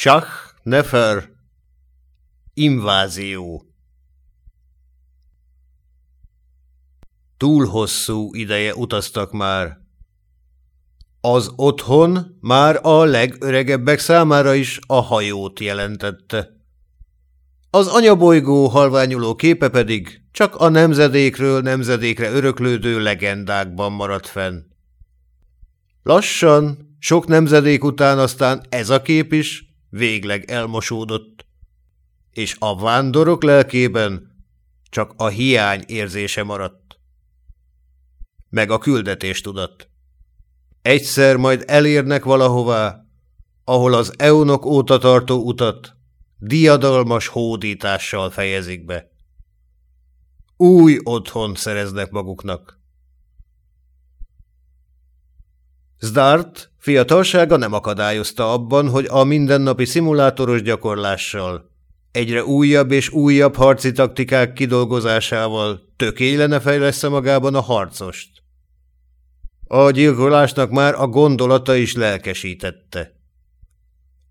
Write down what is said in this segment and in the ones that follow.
Shah Nefer Invázió Túl hosszú ideje utaztak már. Az otthon már a legöregebbek számára is a hajót jelentette. Az anyabolygó halványuló képe pedig csak a nemzedékről nemzedékre öröklődő legendákban maradt fenn. Lassan, sok nemzedék után aztán ez a kép is végleg elmosódott, és a vándorok lelkében csak a hiány érzése maradt. Meg a küldetés tudat. Egyszer majd elérnek valahová, ahol az eunok óta tartó utat diadalmas hódítással fejezik be. Új otthon szereznek maguknak. Zdart fiatalsága nem akadályozta abban, hogy a mindennapi szimulátoros gyakorlással, egyre újabb és újabb harci taktikák kidolgozásával tökélene fejlesz magában a harcost. A gyilkolásnak már a gondolata is lelkesítette.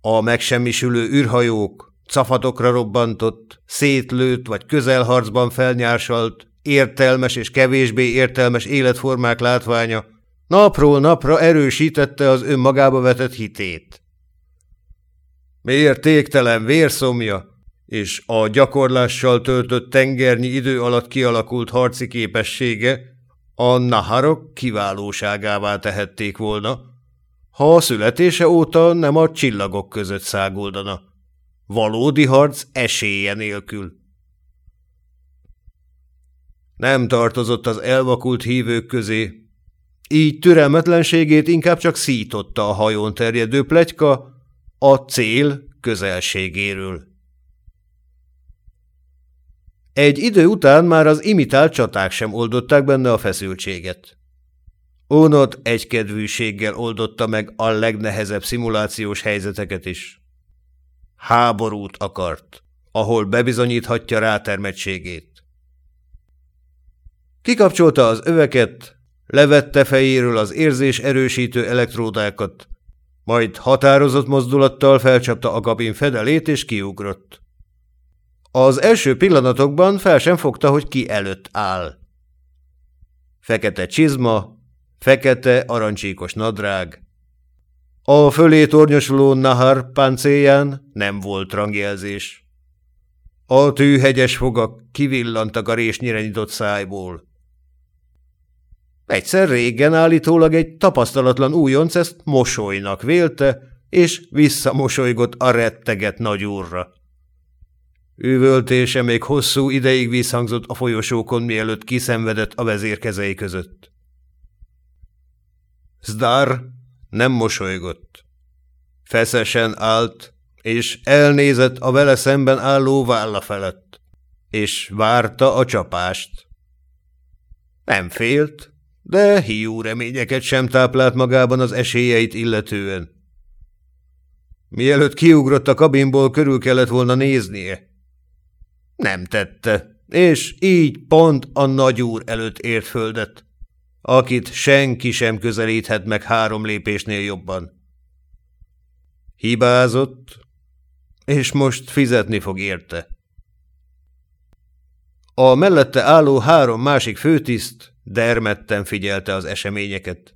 A megsemmisülő űrhajók, cafatokra robbantott, szétlőtt vagy közelharcban felnyársalt, értelmes és kevésbé értelmes életformák látványa napról napra erősítette az önmagába vetett hitét. Mértéktelen vérszomja és a gyakorlással töltött tengernyi idő alatt kialakult harci képessége a naharok kiválóságává tehették volna, ha a születése óta nem a csillagok között száguldana. Valódi harc esélye nélkül. Nem tartozott az elvakult hívők közé, így türelmetlenségét inkább csak szította a hajón terjedő plegyka a cél közelségéről. Egy idő után már az imitált csaták sem oldották benne a feszültséget. Ónot egykedvűséggel oldotta meg a legnehezebb szimulációs helyzeteket is. Háborút akart, ahol bebizonyíthatja rátermettségét. Kikapcsolta az öveket, levette fejéről az érzés erősítő elektródákat, majd határozott mozdulattal felcsapta a kabin fedelét és kiugrott. Az első pillanatokban fel sem fogta, hogy ki előtt áll. Fekete csizma, fekete arancsíkos nadrág, a fölé tornyosuló Nahar páncélján nem volt rangjelzés. A tűhegyes fogak kivillantak a résnyire nyitott szájból. Egyszer régen állítólag egy tapasztalatlan újonc ezt mosolynak vélte, és visszamosolygott a retteget nagyúrra. Üvöltése még hosszú ideig visszhangzott a folyosókon, mielőtt kiszenvedett a vezérkezei között. Zdar nem mosolygott. Feszesen állt, és elnézett a vele szemben álló válla felett, és várta a csapást. Nem félt, de hiú reményeket sem táplált magában az esélyeit illetően. Mielőtt kiugrott a kabinból, körül kellett volna néznie. Nem tette, és így pont a nagyúr előtt ért földet akit senki sem közelíthet meg három lépésnél jobban. Hibázott, és most fizetni fog érte. A mellette álló három másik főtiszt dermedten figyelte az eseményeket.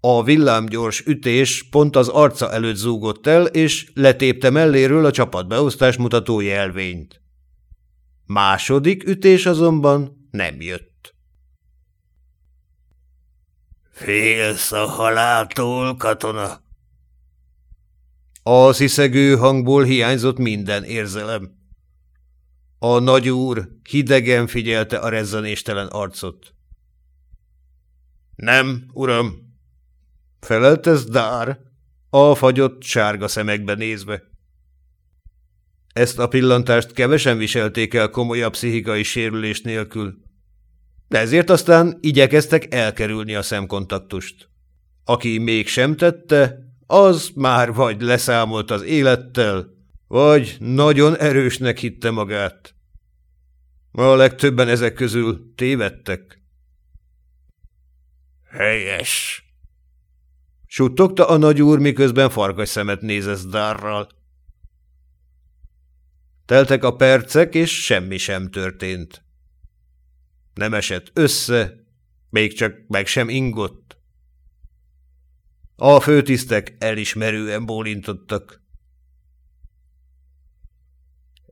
A villámgyors ütés pont az arca előtt zúgott el, és letépte melléről a csapatbeosztás mutató jelvényt. Második ütés azonban nem jött. Félsz a haláltól, katona? A sziszegő hangból hiányzott minden érzelem. A nagyúr hidegen figyelte a rezzenéstelen arcot. Nem, uram, felelte Zdár, a fagyott sárga szemekbe nézve. Ezt a pillantást kevesen viselték el komolyabb pszichikai sérülés nélkül de ezért aztán igyekeztek elkerülni a szemkontaktust. Aki mégsem tette, az már vagy leszámolt az élettel, vagy nagyon erősnek hitte magát. A legtöbben ezek közül tévedtek. Helyes. Suttogta a nagy úr, miközben farkas szemet nézett Zdarral. Teltek a percek, és semmi sem történt. Nem esett össze, még csak meg sem ingott. A főtisztek elismerően bólintottak.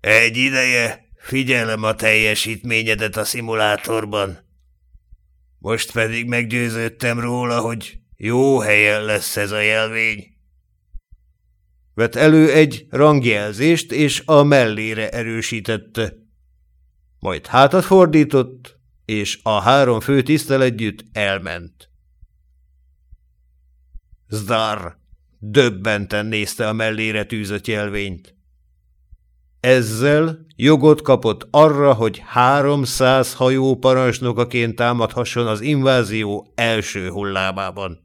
Egy ideje figyelem a teljesítményedet a szimulátorban. Most pedig meggyőződtem róla, hogy jó helyen lesz ez a jelvény. Vett elő egy rangjelzést, és a mellére erősítette. Majd hátat fordított, és a három fő tisztel együtt elment. Zdar döbbenten nézte a mellére tűzött jelvényt. Ezzel jogot kapott arra, hogy háromszáz hajó parancsnokaként támadhasson az invázió első hullámában.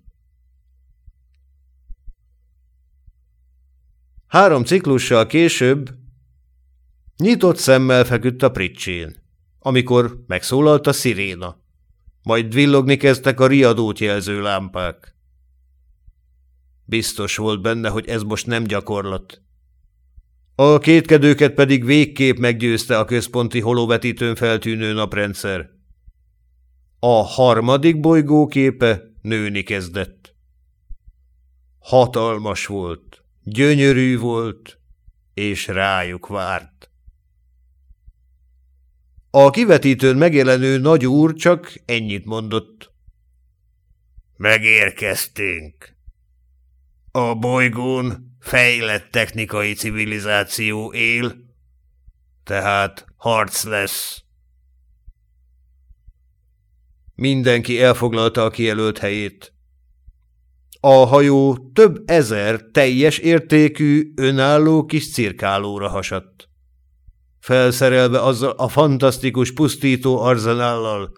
Három ciklussal később nyitott szemmel feküdt a pricsén, amikor megszólalt a sziréna, majd villogni kezdtek a riadót jelző lámpák. Biztos volt benne, hogy ez most nem gyakorlat. A kétkedőket pedig végképp meggyőzte a központi holovetítőn feltűnő naprendszer. A harmadik bolygó képe nőni kezdett. Hatalmas volt, gyönyörű volt, és rájuk várt. A kivetítőn megjelenő nagy úr csak ennyit mondott. Megérkeztünk. A bolygón fejlett technikai civilizáció él, tehát harc lesz. Mindenki elfoglalta a kijelölt helyét. A hajó több ezer teljes értékű, önálló kis cirkálóra hasadt. Felszerelve azzal a fantasztikus pusztító arzenállal,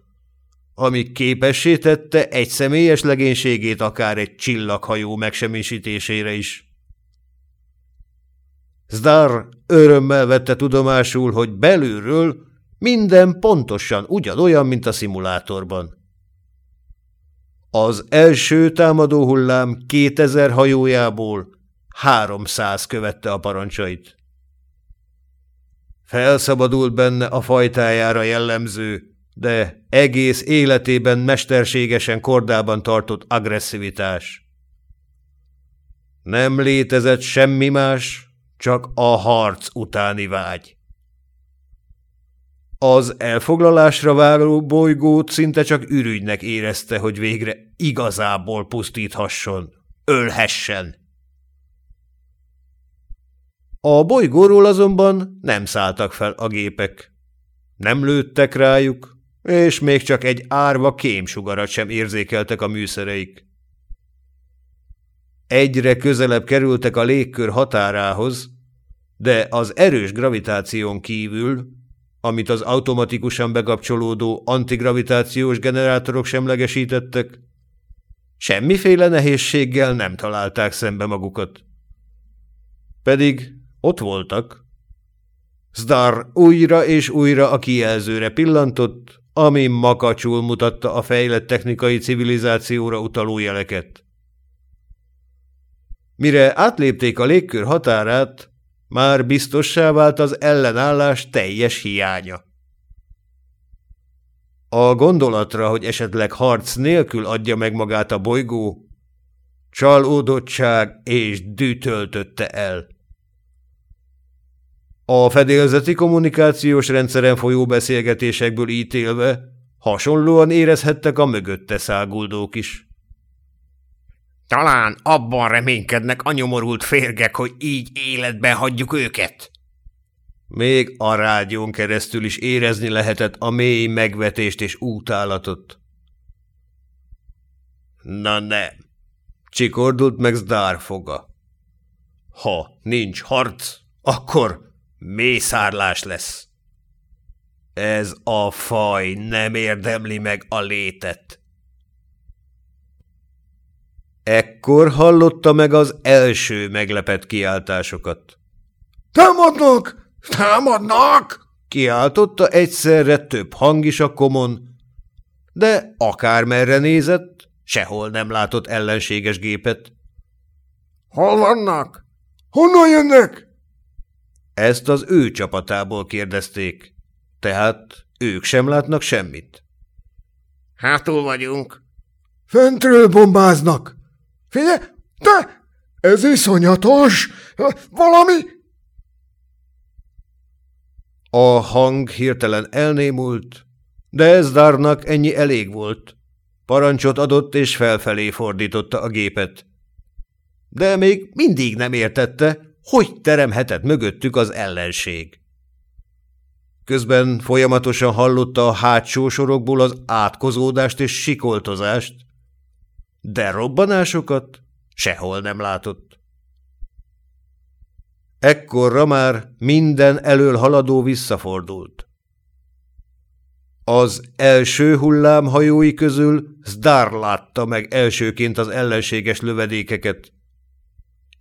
ami képessé tette egy személyes legénységét akár egy csillaghajó megsemmisítésére is. Zdar örömmel vette tudomásul, hogy belülről minden pontosan ugyanolyan, mint a szimulátorban. Az első támadó hullám 2000 hajójából 300 követte a parancsait. Felszabadult benne a fajtájára jellemző, de egész életében mesterségesen kordában tartott agresszivitás. Nem létezett semmi más, csak a harc utáni vágy. Az elfoglalásra váró bolygót szinte csak ürügynek érezte, hogy végre igazából pusztíthasson, ölhessen. A bolygóról azonban nem szálltak fel a gépek. Nem lőttek rájuk, és még csak egy árva kémsugarat sem érzékeltek a műszereik. Egyre közelebb kerültek a légkör határához, de az erős gravitáción kívül, amit az automatikusan bekapcsolódó antigravitációs generátorok semlegesítettek, semmiféle nehézséggel nem találták szembe magukat. Pedig ott voltak. Zdar újra és újra a kijelzőre pillantott, ami makacsul mutatta a fejlett technikai civilizációra utaló jeleket. Mire átlépték a légkör határát, már biztossá vált az ellenállás teljes hiánya. A gondolatra, hogy esetleg harc nélkül adja meg magát a bolygó, csalódottság és dű töltötte el. A fedélzeti kommunikációs rendszeren folyó beszélgetésekből ítélve hasonlóan érezhettek a mögötte száguldók is. Talán abban reménykednek a nyomorult férgek, hogy így életben hagyjuk őket. Még a rádión keresztül is érezni lehetett a mély megvetést és útálatot. Na nem, csikordult meg Zdár foga. Ha nincs harc, akkor mészárlás lesz. Ez a faj nem érdemli meg a létet. Ekkor hallotta meg az első meglepett kiáltásokat. – Támadnak! Támadnak! – kiáltotta egyszerre több hang is a komon, de akármerre nézett, sehol nem látott ellenséges gépet. Hol vannak? Honnan jönnek? Ezt az ő csapatából kérdezték, tehát ők sem látnak semmit. Hátul vagyunk. Fentről bombáznak. Figyelj, te! Ez iszonyatos! Valami... A hang hirtelen elnémult, de ez Darnak ennyi elég volt. Parancsot adott és felfelé fordította a gépet. De még mindig nem értette, hogy teremhetett mögöttük az ellenség. Közben folyamatosan hallotta a hátsó sorokból az átkozódást és sikoltozást, de robbanásokat sehol nem látott. Ekkorra már minden elől haladó visszafordult. Az első hullám hajói közül Zdar látta meg elsőként az ellenséges lövedékeket,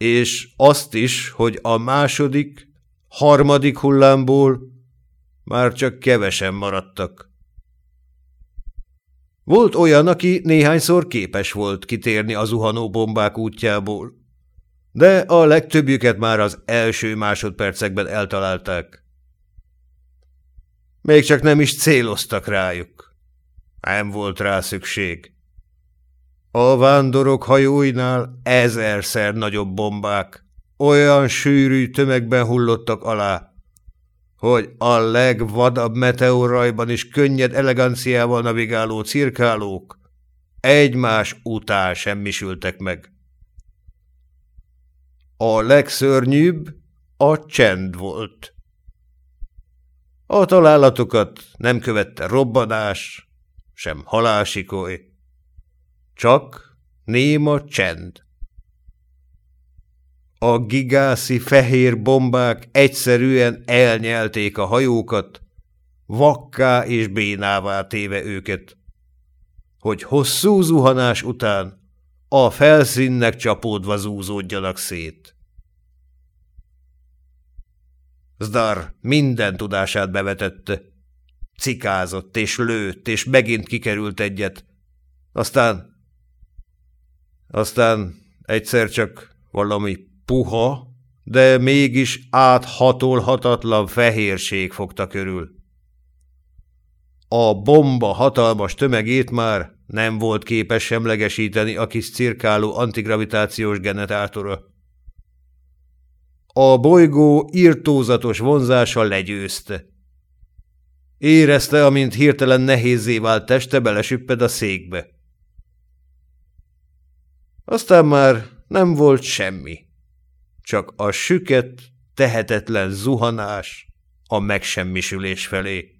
és azt is, hogy a második, harmadik hullámból már csak kevesen maradtak. Volt olyan, aki néhányszor képes volt kitérni a zuhanó bombák útjából, de a legtöbbjüket már az első másodpercekben eltalálták. Még csak nem is céloztak rájuk. Nem volt rá szükség. A vándorok hajóinál ezerszer nagyobb bombák olyan sűrű tömegben hullottak alá, hogy a legvadabb meteorrajban is könnyed eleganciával navigáló cirkálók egymás után semmisültek meg. A legszörnyűbb a csend volt. A találatokat nem követte robbanás, sem halásikoly, csak néma csend. A gigászi fehér bombák egyszerűen elnyelték a hajókat, vakká és bénává téve őket, hogy hosszú zuhanás után a felszínnek csapódva zúzódjanak szét. Zdar minden tudását bevetette. Cikázott és lőtt, és megint kikerült egyet. Aztán... Aztán egyszer csak valami puha, de mégis áthatolhatatlan fehérség fogta körül. A bomba hatalmas tömegét már nem volt képes semlegesíteni a kis cirkáló antigravitációs generátora. A bolygó írtózatos vonzása legyőzte. Érezte, amint hirtelen nehézé vált teste belesüpped a székbe. Aztán már nem volt semmi csak a süket, tehetetlen zuhanás a megsemmisülés felé.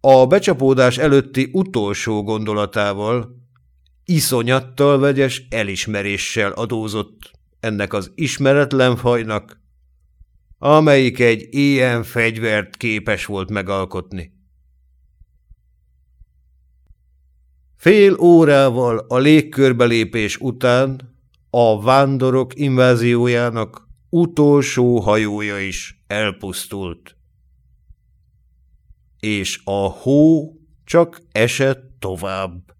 A becsapódás előtti utolsó gondolatával, iszonyattal vegyes elismeréssel adózott ennek az ismeretlen fajnak, amelyik egy ilyen fegyvert képes volt megalkotni. Fél órával a légkörbelépés után a vándorok inváziójának utolsó hajója is elpusztult. És a hó csak esett tovább.